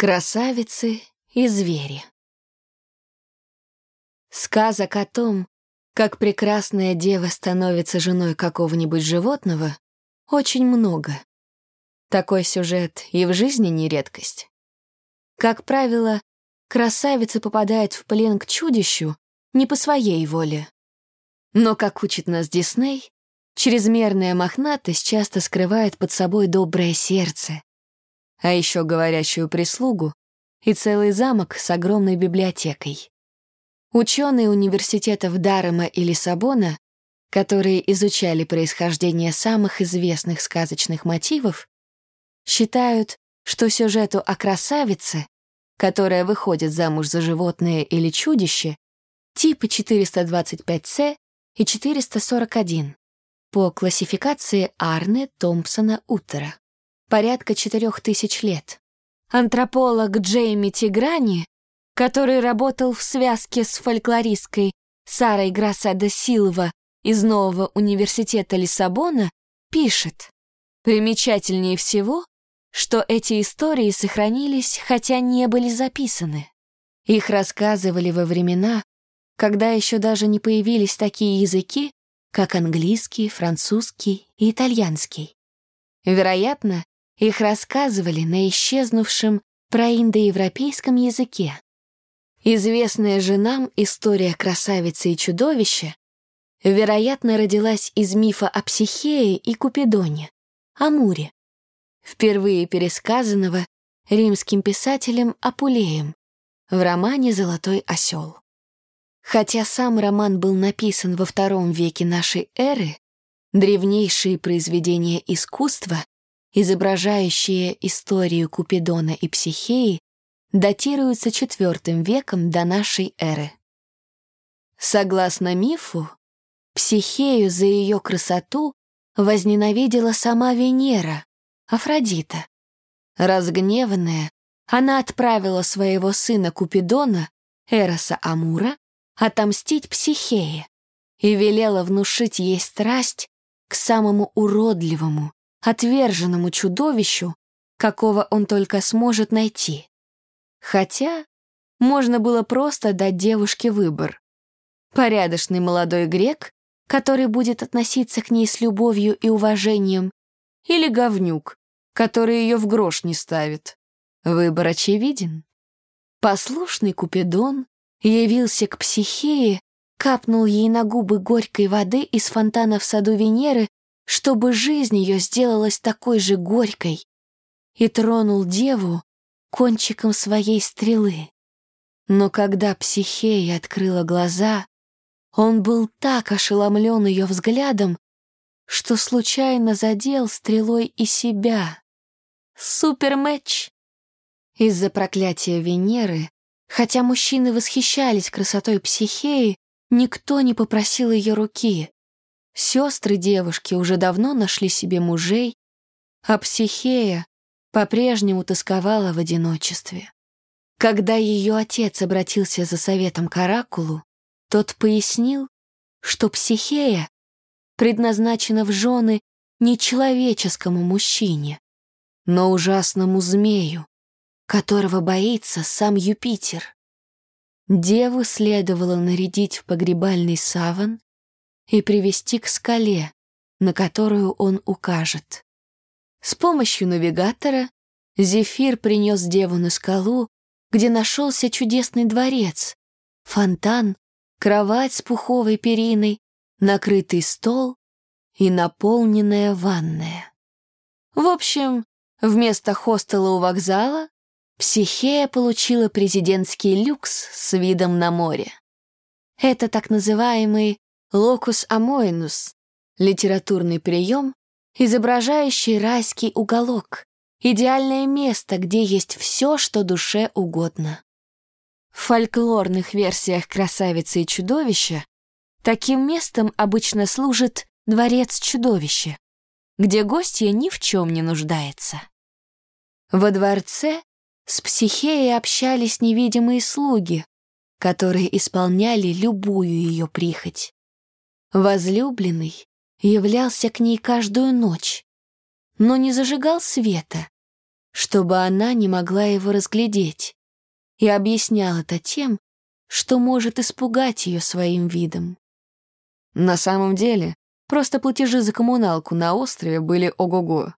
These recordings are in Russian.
Красавицы и звери. Сказок о том, как прекрасная дева становится женой какого-нибудь животного, очень много. Такой сюжет и в жизни не редкость. Как правило, красавица попадает в плен к чудищу не по своей воле. Но, как учит нас Дисней, чрезмерная мохнатость часто скрывает под собой доброе сердце, а еще говорящую прислугу и целый замок с огромной библиотекой. Ученые университетов Дарема и Лиссабона, которые изучали происхождение самых известных сказочных мотивов, считают, что сюжету о красавице, которая выходит замуж за животное или чудище, типы 425С и 441 по классификации Арне Томпсона Утера порядка четырех тысяч лет. Антрополог Джейми Тиграни, который работал в связке с фольклористкой Сарой Грасада Силва из Нового университета Лиссабона, пишет, примечательнее всего, что эти истории сохранились, хотя не были записаны. Их рассказывали во времена, когда еще даже не появились такие языки, как английский, французский и итальянский. Вероятно, их рассказывали на исчезнувшем проиндоевропейском языке. Известная же нам история красавицы и чудовища, вероятно, родилась из мифа о Психее и Купидоне, Амуре, впервые пересказанного римским писателем Апулеем в романе «Золотой осел». Хотя сам роман был написан во втором веке нашей эры, древнейшие произведения искусства изображающие историю Купидона и Психеи, датируются IV веком до нашей эры. Согласно мифу, Психею за ее красоту возненавидела сама Венера, Афродита. Разгневанная, она отправила своего сына Купидона, Эроса Амура, отомстить Психее и велела внушить ей страсть к самому уродливому, отверженному чудовищу, какого он только сможет найти. Хотя можно было просто дать девушке выбор. Порядочный молодой грек, который будет относиться к ней с любовью и уважением, или говнюк, который ее в грош не ставит. Выбор очевиден. Послушный Купидон явился к Психее, капнул ей на губы горькой воды из фонтана в саду Венеры чтобы жизнь ее сделалась такой же горькой, и тронул деву кончиком своей стрелы. Но когда Психея открыла глаза, он был так ошеломлен ее взглядом, что случайно задел стрелой и себя. Супермэч! Из-за проклятия Венеры, хотя мужчины восхищались красотой Психеи, никто не попросил ее руки. Сестры девушки уже давно нашли себе мужей, а Психея по-прежнему тосковала в одиночестве. Когда ее отец обратился за советом к Оракулу, тот пояснил, что Психея предназначена в жены не человеческому мужчине, но ужасному змею, которого боится сам Юпитер. Деву следовало нарядить в погребальный саван и привести к скале, на которую он укажет. С помощью навигатора Зефир принес деву на скалу, где нашелся чудесный дворец, фонтан, кровать с пуховой периной, накрытый стол и наполненная ванная. В общем, вместо хостела у вокзала Психея получила президентский люкс с видом на море. Это так называемый локус амоинус — литературный прием, изображающий райский уголок, идеальное место, где есть все, что душе угодно. В фольклорных версиях «Красавицы и чудовища» таким местом обычно служит дворец чудовища, где гостья ни в чем не нуждается. Во дворце с психеей общались невидимые слуги, которые исполняли любую ее прихоть. Возлюбленный являлся к ней каждую ночь, но не зажигал света, чтобы она не могла его разглядеть, и объяснял это тем, что может испугать ее своим видом. На самом деле, просто платежи за коммуналку на острове были ого-го.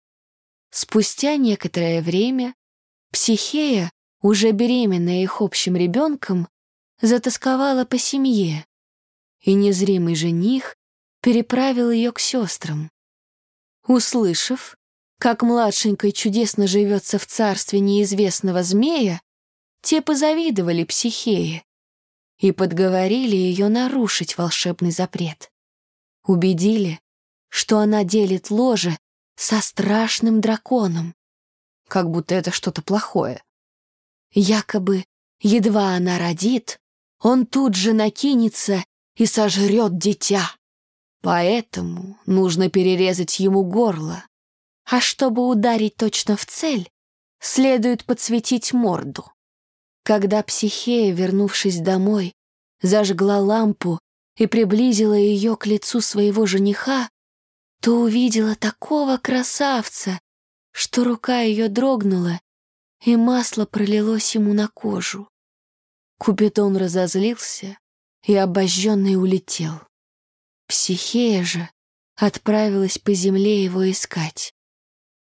Спустя некоторое время Психея, уже беременная их общим ребенком, затасковала по семье, и незримый жених переправил ее к сестрам. Услышав, как младшенькой чудесно живется в царстве неизвестного змея, те позавидовали психее и подговорили ее нарушить волшебный запрет. Убедили, что она делит ложе со страшным драконом, как будто это что-то плохое. Якобы, едва она родит, он тут же накинется и сожрет дитя. Поэтому нужно перерезать ему горло. А чтобы ударить точно в цель, следует подсветить морду. Когда Психея, вернувшись домой, зажгла лампу и приблизила ее к лицу своего жениха, то увидела такого красавца, что рука ее дрогнула, и масло пролилось ему на кожу. Купидон разозлился и обожженный улетел. Психея же отправилась по земле его искать.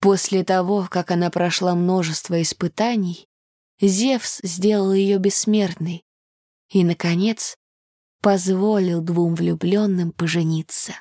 После того, как она прошла множество испытаний, Зевс сделал ее бессмертной и, наконец, позволил двум влюбленным пожениться.